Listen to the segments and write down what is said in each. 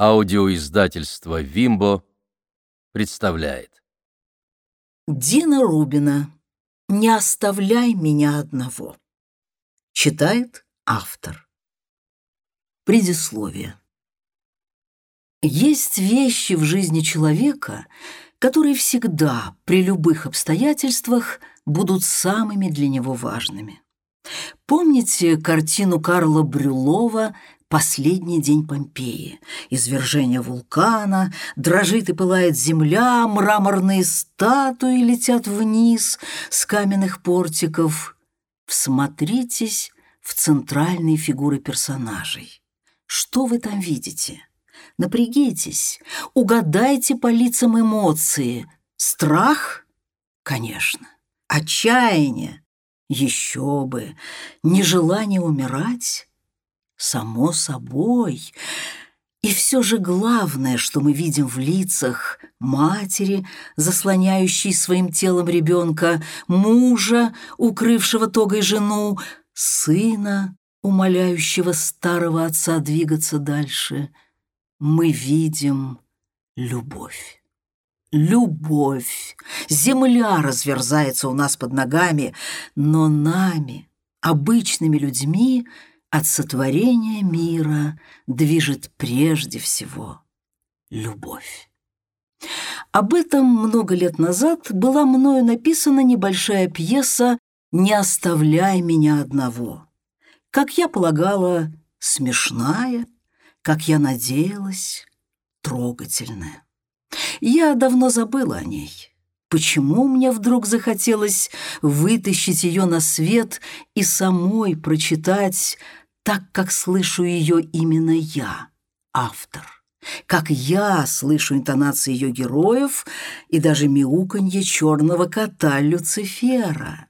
Аудиоиздательство «Вимбо» представляет. Дина Рубина «Не оставляй меня одного». Читает автор. Предисловие. Есть вещи в жизни человека, которые всегда, при любых обстоятельствах, будут самыми для него важными. Помните картину Карла Брюлова Последний день Помпеи. Извержение вулкана, дрожит и пылает земля, мраморные статуи летят вниз с каменных портиков. Всмотритесь в центральные фигуры персонажей. Что вы там видите? Напрягитесь, угадайте по лицам эмоции. Страх? Конечно. Отчаяние? Еще бы. Нежелание умирать? Само собой. И все же главное, что мы видим в лицах матери, заслоняющей своим телом ребенка, мужа, укрывшего тогой жену, сына, умоляющего старого отца двигаться дальше, мы видим любовь. Любовь. Земля разверзается у нас под ногами, но нами, обычными людьми, от сотворения мира движет прежде всего любовь. Об этом много лет назад была мною написана небольшая пьеса «Не оставляй меня одного». Как я полагала, смешная, как я надеялась, трогательная. Я давно забыла о ней. Почему мне вдруг захотелось вытащить ее на свет и самой прочитать так, как слышу ее именно я, автор? Как я слышу интонации ее героев и даже мяуканье черного кота Люцифера?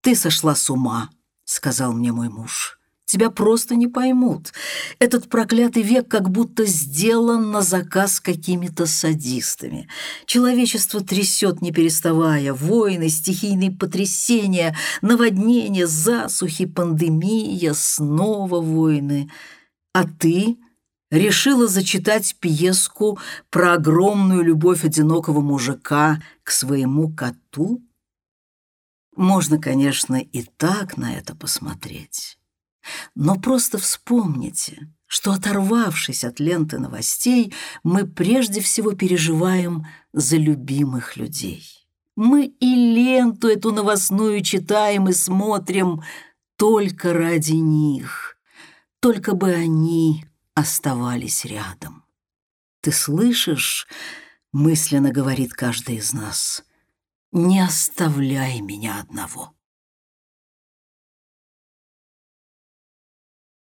«Ты сошла с ума», — сказал мне мой муж. Тебя просто не поймут. Этот проклятый век как будто сделан на заказ какими-то садистами. Человечество трясет, не переставая. Войны, стихийные потрясения, наводнения, засухи, пандемия, снова войны. А ты решила зачитать пьеску про огромную любовь одинокого мужика к своему коту? Можно, конечно, и так на это посмотреть. Но просто вспомните, что, оторвавшись от ленты новостей, мы прежде всего переживаем за любимых людей. Мы и ленту эту новостную читаем и смотрим только ради них, только бы они оставались рядом. «Ты слышишь?» — мысленно говорит каждый из нас. «Не оставляй меня одного».